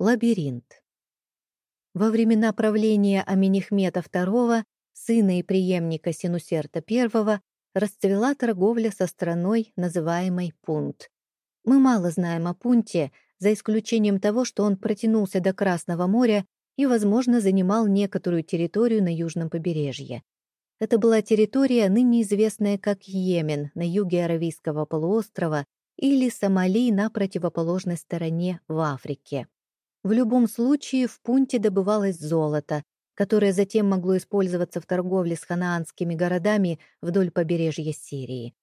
Лабиринт. Во времена правления Аминихмета II, сына и преемника Синусерта I, расцвела торговля со страной, называемой Пунт. Мы мало знаем о Пунте, за исключением того, что он протянулся до Красного моря и, возможно, занимал некоторую территорию на южном побережье. Это была территория, ныне известная как Йемен на юге Аравийского полуострова или Сомали на противоположной стороне в Африке. В любом случае в Пунте добывалось золото, которое затем могло использоваться в торговле с ханаанскими городами вдоль побережья Сирии.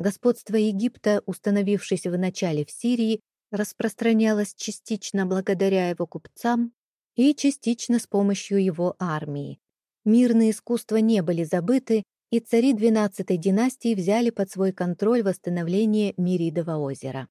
Господство Египта, установившееся начале в Сирии, распространялось частично благодаря его купцам и частично с помощью его армии. Мирные искусства не были забыты, и цари XII династии взяли под свой контроль восстановление Миридова озера.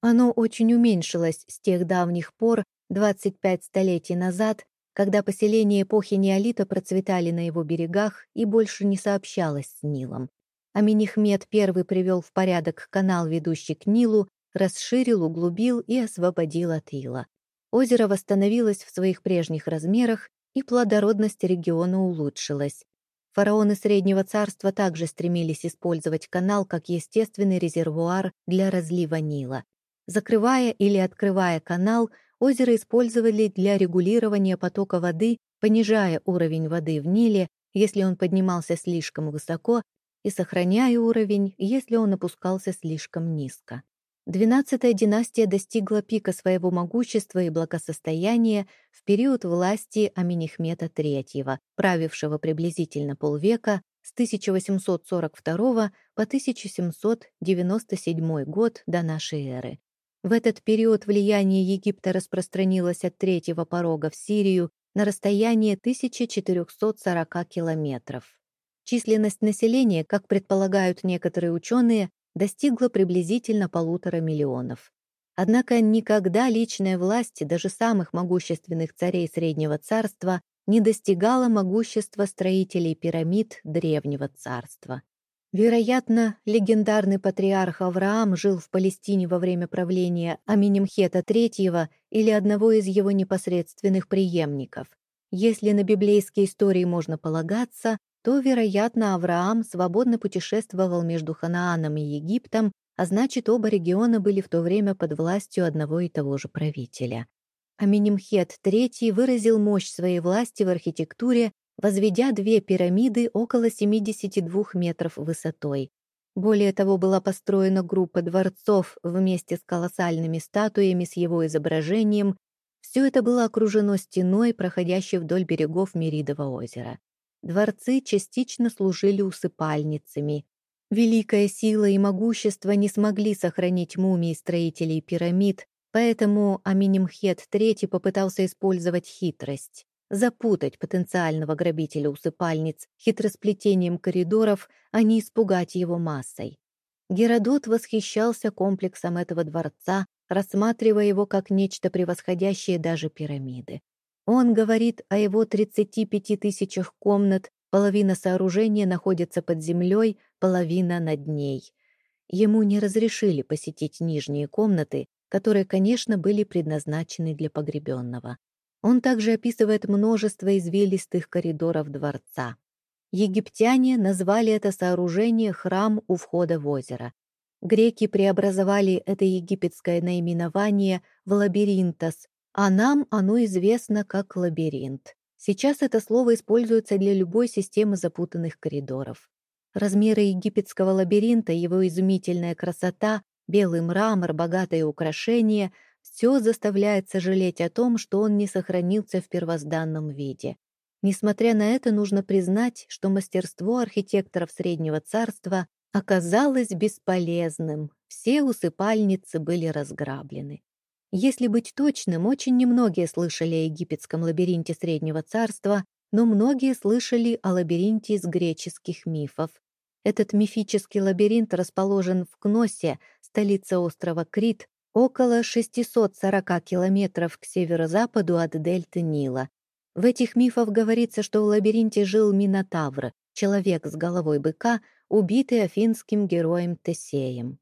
Оно очень уменьшилось с тех давних пор, 25 столетий назад, когда поселения эпохи неолита процветали на его берегах и больше не сообщалось с Нилом. Аминихмед I привел в порядок канал, ведущий к Нилу, расширил, углубил и освободил от ила. Озеро восстановилось в своих прежних размерах, и плодородность региона улучшилась. Фараоны Среднего Царства также стремились использовать канал как естественный резервуар для разлива Нила. Закрывая или открывая канал, озеро использовали для регулирования потока воды, понижая уровень воды в Ниле, если он поднимался слишком высоко, и сохраняя уровень, если он опускался слишком низко. Двенадцатая династия достигла пика своего могущества и благосостояния в период власти Аминихмета III, правившего приблизительно полвека с 1842 по 1797 год до нашей эры. В этот период влияние Египта распространилось от третьего порога в Сирию на расстояние 1440 километров. Численность населения, как предполагают некоторые ученые, достигла приблизительно полутора миллионов. Однако никогда личная власть даже самых могущественных царей Среднего Царства не достигала могущества строителей пирамид Древнего Царства. Вероятно, легендарный патриарх Авраам жил в Палестине во время правления Аминемхета III или одного из его непосредственных преемников. Если на библейские истории можно полагаться, то, вероятно, Авраам свободно путешествовал между Ханааном и Египтом, а значит, оба региона были в то время под властью одного и того же правителя. Аминемхет III выразил мощь своей власти в архитектуре, возведя две пирамиды около 72 метров высотой. Более того, была построена группа дворцов вместе с колоссальными статуями с его изображением. Все это было окружено стеной, проходящей вдоль берегов Меридова озера. Дворцы частично служили усыпальницами. Великая сила и могущество не смогли сохранить мумии строителей пирамид, поэтому Аминемхет III попытался использовать хитрость запутать потенциального грабителя усыпальниц хитросплетением коридоров, а не испугать его массой. Геродот восхищался комплексом этого дворца, рассматривая его как нечто превосходящее даже пирамиды. Он говорит о его 35 тысячах комнат, половина сооружения находится под землей, половина над ней. Ему не разрешили посетить нижние комнаты, которые, конечно, были предназначены для погребенного. Он также описывает множество извилистых коридоров дворца. Египтяне назвали это сооружение храм у входа в озеро. Греки преобразовали это египетское наименование в лабиринтос, а нам оно известно как лабиринт. Сейчас это слово используется для любой системы запутанных коридоров. Размеры египетского лабиринта, его изумительная красота, белый мрамор, богатые украшения — все заставляет сожалеть о том, что он не сохранился в первозданном виде. Несмотря на это, нужно признать, что мастерство архитекторов Среднего Царства оказалось бесполезным, все усыпальницы были разграблены. Если быть точным, очень немногие слышали о египетском лабиринте Среднего Царства, но многие слышали о лабиринте из греческих мифов. Этот мифический лабиринт расположен в Кносе, столице острова Крит, около 640 километров к северо-западу от дельты Нила. В этих мифах говорится, что в лабиринте жил Минотавр, человек с головой быка, убитый афинским героем Тесеем.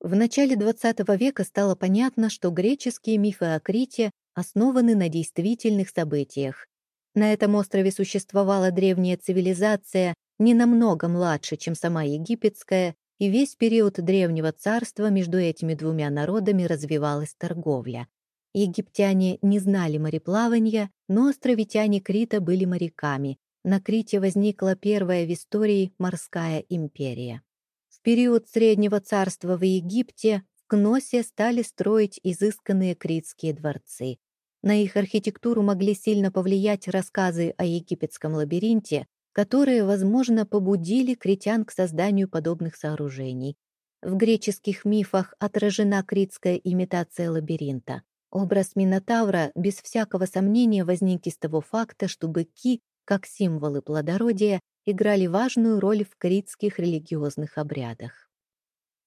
В начале XX века стало понятно, что греческие мифы о Крите основаны на действительных событиях. На этом острове существовала древняя цивилизация, не намного младше, чем сама египетская, и весь период Древнего Царства между этими двумя народами развивалась торговля. Египтяне не знали мореплавания, но островитяне Крита были моряками. На Крите возникла первая в истории морская империя. В период Среднего Царства в Египте в Кносе стали строить изысканные критские дворцы. На их архитектуру могли сильно повлиять рассказы о египетском лабиринте, которые, возможно, побудили критян к созданию подобных сооружений. В греческих мифах отражена критская имитация лабиринта. Образ Минотавра без всякого сомнения возник из того факта, что быки, как символы плодородия, играли важную роль в критских религиозных обрядах.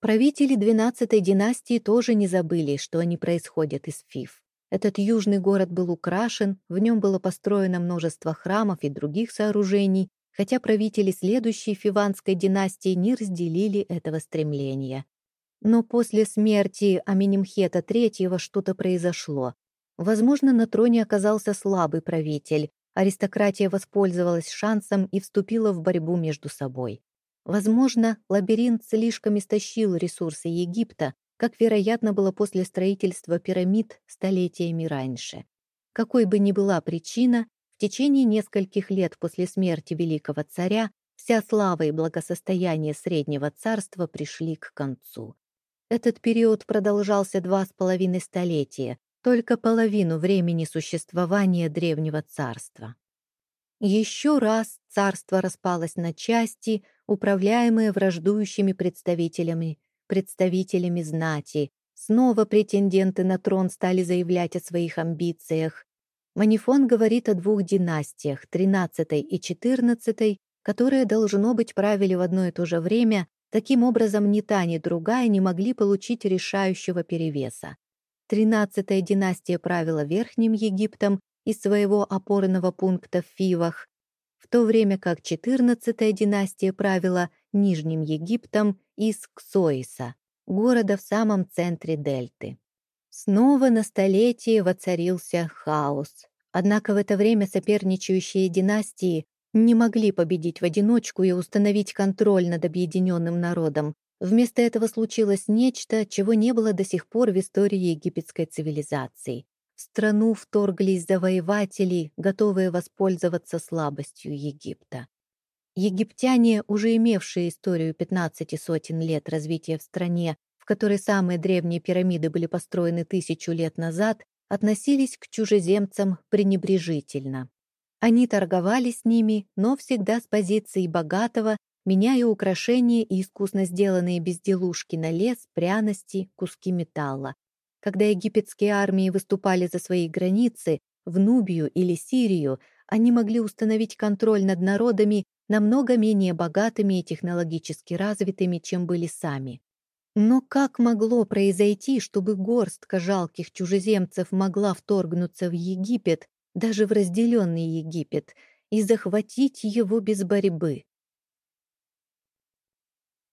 Правители XII династии тоже не забыли, что они происходят из Фив. Этот южный город был украшен, в нем было построено множество храмов и других сооружений, хотя правители следующей фиванской династии не разделили этого стремления. Но после смерти Аминемхета III что-то произошло. Возможно, на троне оказался слабый правитель, аристократия воспользовалась шансом и вступила в борьбу между собой. Возможно, лабиринт слишком истощил ресурсы Египта, как, вероятно, было после строительства пирамид столетиями раньше. Какой бы ни была причина, в течение нескольких лет после смерти великого царя вся слава и благосостояние Среднего царства пришли к концу. Этот период продолжался два с половиной столетия, только половину времени существования Древнего царства. Еще раз царство распалось на части, управляемые враждующими представителями, представителями знати. Снова претенденты на трон стали заявлять о своих амбициях. Манифон говорит о двух династиях, 13 и 14, которые, должно быть, правили в одно и то же время, таким образом ни та, ни другая не могли получить решающего перевеса. Тринадцатая династия правила Верхним Египтом из своего опорного пункта в Фивах, в то время как четырнадцатая династия правила Нижним Египтом из Ксоиса, города в самом центре дельты. Снова на столетие воцарился хаос. Однако в это время соперничающие династии не могли победить в одиночку и установить контроль над объединенным народом. Вместо этого случилось нечто, чего не было до сих пор в истории египетской цивилизации. В страну вторглись завоеватели, готовые воспользоваться слабостью Египта. Египтяне, уже имевшие историю 15 сотен лет развития в стране, которой самые древние пирамиды были построены тысячу лет назад, относились к чужеземцам пренебрежительно. Они торговали с ними, но всегда с позиции богатого, меняя украшения и искусно сделанные безделушки на лес, пряности, куски металла. Когда египетские армии выступали за свои границы, в Нубию или Сирию, они могли установить контроль над народами намного менее богатыми и технологически развитыми, чем были сами. Но как могло произойти, чтобы горстка жалких чужеземцев могла вторгнуться в Египет, даже в разделенный Египет, и захватить его без борьбы?